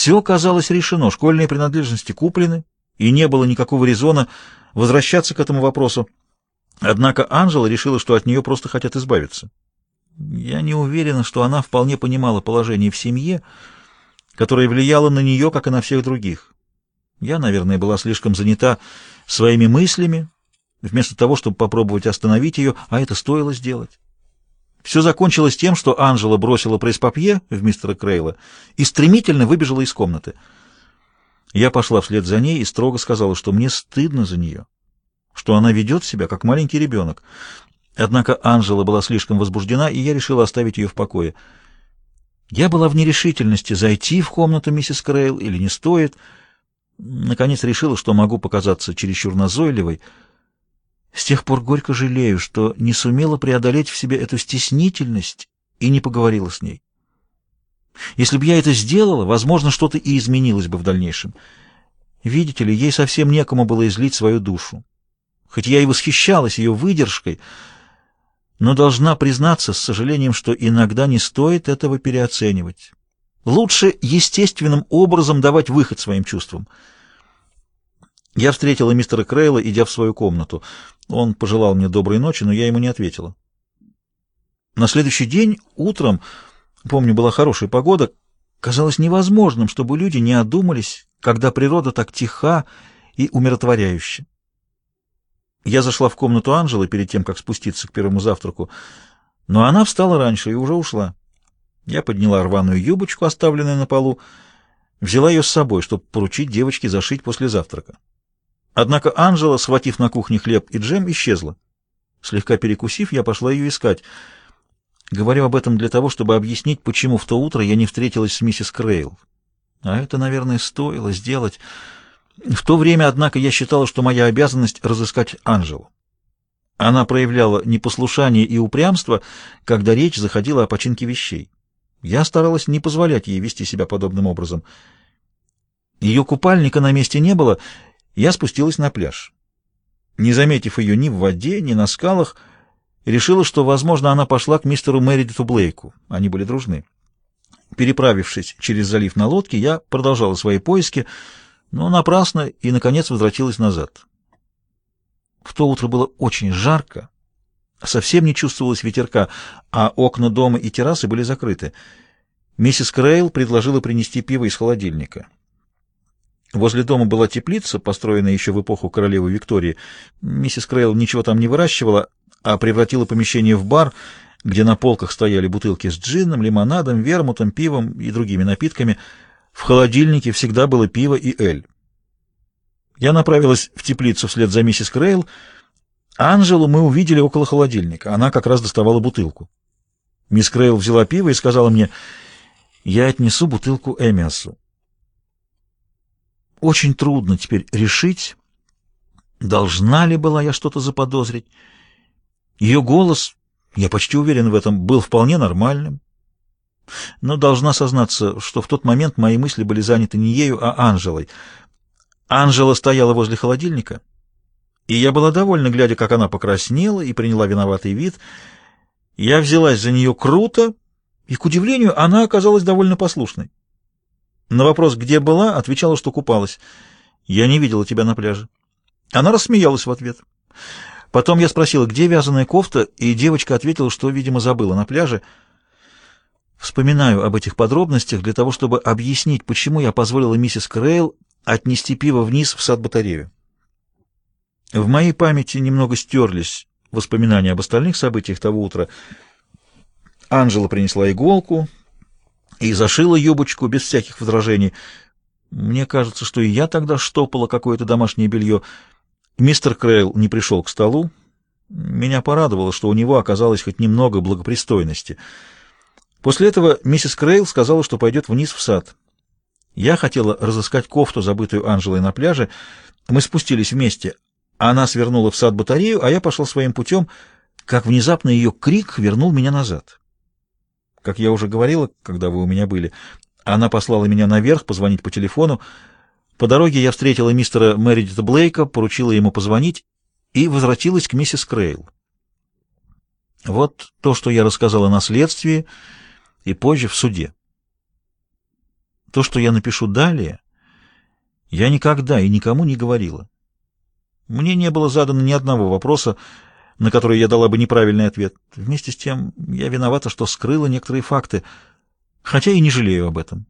Все казалось решено, школьные принадлежности куплены, и не было никакого резона возвращаться к этому вопросу. Однако Анжела решила, что от нее просто хотят избавиться. Я не уверена, что она вполне понимала положение в семье, которое влияло на нее, как и на всех других. Я, наверное, была слишком занята своими мыслями, вместо того, чтобы попробовать остановить ее, а это стоило сделать. Все закончилось тем, что Анжела бросила пресс-папье в мистера Крейла и стремительно выбежала из комнаты. Я пошла вслед за ней и строго сказала, что мне стыдно за нее, что она ведет себя как маленький ребенок. Однако Анжела была слишком возбуждена, и я решила оставить ее в покое. Я была в нерешительности, зайти в комнату миссис Крейл или не стоит. Наконец решила, что могу показаться чересчур назойливой — с тех пор горько жалею, что не сумела преодолеть в себе эту стеснительность и не поговорила с ней. Если бы я это сделала, возможно, что-то и изменилось бы в дальнейшем. Видите ли, ей совсем некому было излить свою душу. Хоть я и восхищалась ее выдержкой, но должна признаться с сожалением, что иногда не стоит этого переоценивать. Лучше естественным образом давать выход своим чувствам — я встретила мистера Крейла, идя в свою комнату. Он пожелал мне доброй ночи, но я ему не ответила. На следующий день, утром, помню, была хорошая погода, казалось невозможным, чтобы люди не одумались, когда природа так тиха и умиротворяющая. Я зашла в комнату Анжелы перед тем, как спуститься к первому завтраку, но она встала раньше и уже ушла. Я подняла рваную юбочку, оставленную на полу, взяла ее с собой, чтобы поручить девочке зашить после завтрака. Однако Анжела, схватив на кухне хлеб и джем, исчезла. Слегка перекусив, я пошла ее искать. Говорю об этом для того, чтобы объяснить, почему в то утро я не встретилась с миссис Крейл. А это, наверное, стоило сделать. В то время, однако, я считала, что моя обязанность — разыскать Анжелу. Она проявляла непослушание и упрямство, когда речь заходила о починке вещей. Я старалась не позволять ей вести себя подобным образом. Ее купальника на месте не было — я спустилась на пляж. Не заметив ее ни в воде, ни на скалах, решила, что, возможно, она пошла к мистеру Мэридиту Блейку. Они были дружны. Переправившись через залив на лодке, я продолжала свои поиски, но напрасно и, наконец, возвратилась назад. В то утро было очень жарко, совсем не чувствовалось ветерка, а окна дома и террасы были закрыты. Миссис Крейл предложила принести пиво из холодильника. Возле дома была теплица, построенная еще в эпоху королевы Виктории. Миссис Крейл ничего там не выращивала, а превратила помещение в бар, где на полках стояли бутылки с джином, лимонадом, вермутом, пивом и другими напитками. В холодильнике всегда было пиво и эль. Я направилась в теплицу вслед за миссис Крейл. Анжелу мы увидели около холодильника. Она как раз доставала бутылку. Мисс Крейл взяла пиво и сказала мне, «Я отнесу бутылку Эмиасу». Очень трудно теперь решить, должна ли была я что-то заподозрить. Ее голос, я почти уверен в этом, был вполне нормальным. Но должна сознаться, что в тот момент мои мысли были заняты не ею, а Анжелой. Анжела стояла возле холодильника, и я была довольна, глядя, как она покраснела и приняла виноватый вид. Я взялась за нее круто, и, к удивлению, она оказалась довольно послушной. На вопрос, где была, отвечала, что купалась. «Я не видела тебя на пляже». Она рассмеялась в ответ. Потом я спросила, где вязаная кофта, и девочка ответила, что, видимо, забыла на пляже. Вспоминаю об этих подробностях для того, чтобы объяснить, почему я позволила миссис Крейл отнести пиво вниз в сад-батарею. В моей памяти немного стерлись воспоминания об остальных событиях того утра. Анжела принесла иголку, и зашила юбочку без всяких возражений. Мне кажется, что и я тогда штопала какое-то домашнее белье. Мистер Крейл не пришел к столу. Меня порадовало, что у него оказалось хоть немного благопристойности. После этого миссис Крейл сказала, что пойдет вниз в сад. Я хотела разыскать кофту, забытую Анжелой на пляже. Мы спустились вместе. Она свернула в сад батарею, а я пошел своим путем, как внезапно ее крик вернул меня назад. Как я уже говорила, когда вы у меня были, она послала меня наверх позвонить по телефону. По дороге я встретила мистера Мэридита Блейка, поручила ему позвонить и возвратилась к миссис Крейл. Вот то, что я рассказала на следствии и позже в суде. То, что я напишу далее, я никогда и никому не говорила. Мне не было задано ни одного вопроса, на который я дала бы неправильный ответ. Вместе с тем я виновата, что скрыла некоторые факты, хотя и не жалею об этом.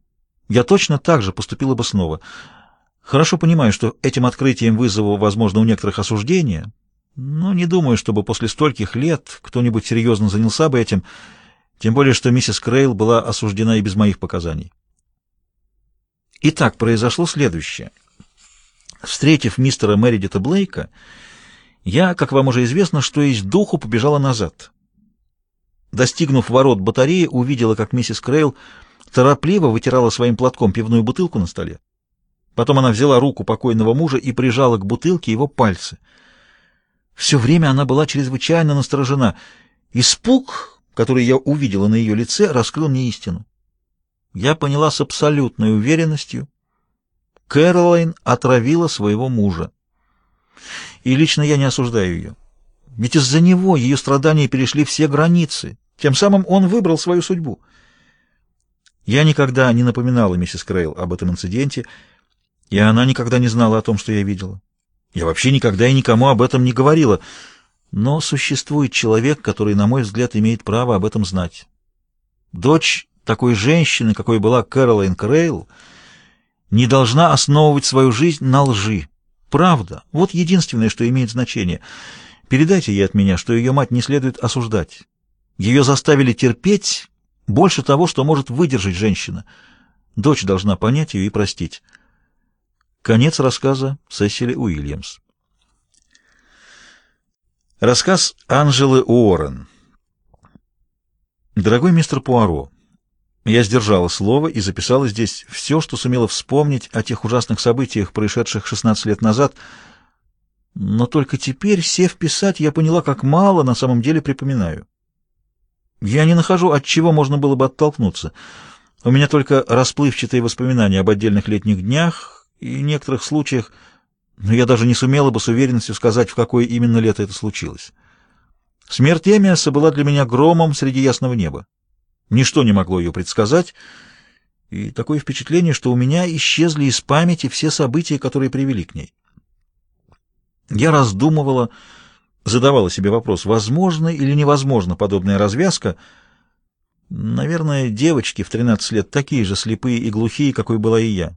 Я точно так же поступила бы снова. Хорошо понимаю, что этим открытием вызову, возможно, у некоторых осуждения, но не думаю, чтобы после стольких лет кто-нибудь серьезно занялся бы этим, тем более, что миссис Крейл была осуждена и без моих показаний. Итак, произошло следующее. Встретив мистера Мэридита Блейка, я, как вам уже известно, что есть духу, побежала назад. Достигнув ворот батареи, увидела, как миссис Крейл торопливо вытирала своим платком пивную бутылку на столе. Потом она взяла руку покойного мужа и прижала к бутылке его пальцы. Все время она была чрезвычайно насторожена. Испуг, который я увидела на ее лице, раскрыл мне истину. Я поняла с абсолютной уверенностью, Кэролайн отравила своего мужа. И лично я не осуждаю ее. Ведь из-за него ее страдания перешли все границы. Тем самым он выбрал свою судьбу. Я никогда не напоминала миссис Крейл об этом инциденте, и она никогда не знала о том, что я видела. Я вообще никогда и никому об этом не говорила. Но существует человек, который, на мой взгляд, имеет право об этом знать. Дочь такой женщины, какой была Кэролайн Крейл, не должна основывать свою жизнь на лжи. Правда, вот единственное, что имеет значение. Передайте ей от меня, что ее мать не следует осуждать. Ее заставили терпеть больше того, что может выдержать женщина. Дочь должна понять ее и простить. Конец рассказа Сесили Уильямс. Рассказ Анжелы Уоррен. Дорогой мистер Пуаро, я сдержала слово и записала здесь все, что сумела вспомнить о тех ужасных событиях, происшедших 16 лет назад. Но только теперь, сев писать, я поняла, как мало на самом деле припоминаю. Я не нахожу, от чего можно было бы оттолкнуться. У меня только расплывчатые воспоминания об отдельных летних днях и некоторых случаях, но я даже не сумела бы с уверенностью сказать, в какое именно лето это случилось. Смерть Эмиаса была для меня громом среди ясного неба. Ничто не могло ее предсказать, и такое впечатление, что у меня исчезли из памяти все события, которые привели к ней. Я раздумывала, задавала себе вопрос, возможно или невозможно подобная развязка. Наверное, девочки в 13 лет такие же слепые и глухие, какой была и я.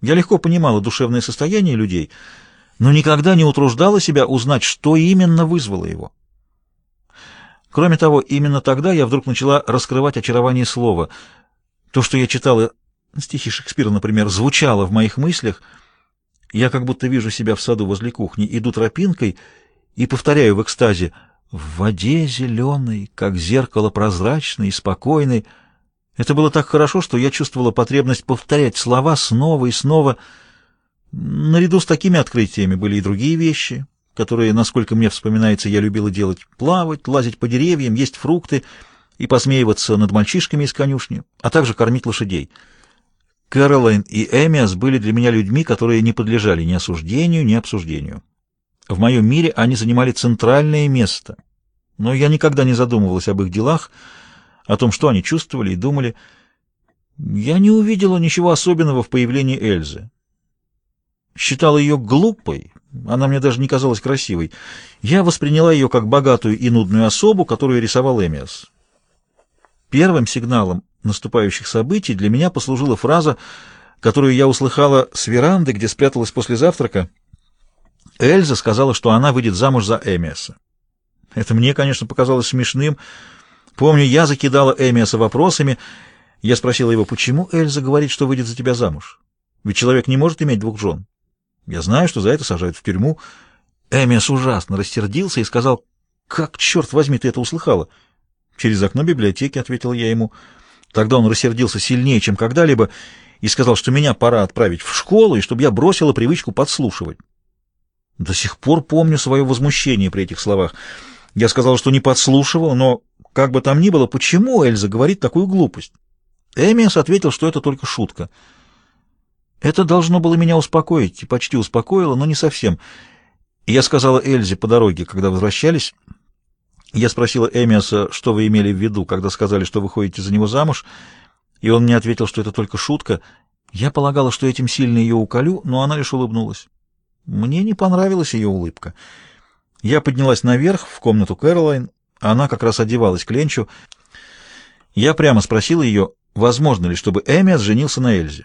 Я легко понимала душевное состояние людей, но никогда не утруждала себя узнать, что именно вызвало его. Кроме того, именно тогда я вдруг начала раскрывать очарование слова. То, что я читала, стихи Шекспира, например, звучало в моих мыслях. Я как будто вижу себя в саду возле кухни, иду тропинкой и повторяю в экстазе «В воде зеленой, как зеркало прозрачной и спокойной». Это было так хорошо, что я чувствовала потребность повторять слова снова и снова. Наряду с такими открытиями были и другие вещи, которые, насколько мне вспоминается, я любила делать, плавать, лазить по деревьям, есть фрукты и посмеиваться над мальчишками из конюшни, а также кормить лошадей. Кэролайн и Эмиас были для меня людьми, которые не подлежали ни осуждению, ни обсуждению. В моем мире они занимали центральное место, но я никогда не задумывалась об их делах, о том, что они чувствовали и думали. Я не увидела ничего особенного в появлении Эльзы. Считала ее глупой, она мне даже не казалась красивой. Я восприняла ее как богатую и нудную особу, которую рисовал Эмиас. Первым сигналом наступающих событий для меня послужила фраза, которую я услыхала с веранды, где спряталась после завтрака. Эльза сказала, что она выйдет замуж за Эмиаса. Это мне, конечно, показалось смешным. Помню, я закидала Эмиаса вопросами. Я спросила его, почему Эльза говорит, что выйдет за тебя замуж? Ведь человек не может иметь двух жен. Я знаю, что за это сажают в тюрьму. Эмиас ужасно рассердился и сказал, «Как, черт возьми, ты это услыхала?» «Через окно библиотеки», — ответил я ему. Тогда он рассердился сильнее, чем когда-либо, и сказал, что меня пора отправить в школу, и чтобы я бросила привычку подслушивать. До сих пор помню свое возмущение при этих словах. Я сказал, что не подслушивал, но, как бы там ни было, почему Эльза говорит такую глупость? Эмиас ответил, что это только шутка — это должно было меня успокоить, и почти успокоило, но не совсем. Я сказала Эльзе по дороге, когда возвращались. Я спросила Эмиаса, что вы имели в виду, когда сказали, что вы ходите за него замуж. и он мне ответил, что это только шутка. Я полагала, что этим сильно ее уколю, но она лишь улыбнулась. Мне не понравилась ее улыбка. Я поднялась наверх, в комнату Кэролайн. Она как раз одевалась к Ленчу. Я прямо спросила ее, возможно ли, чтобы Эмиас женился на Эльзе.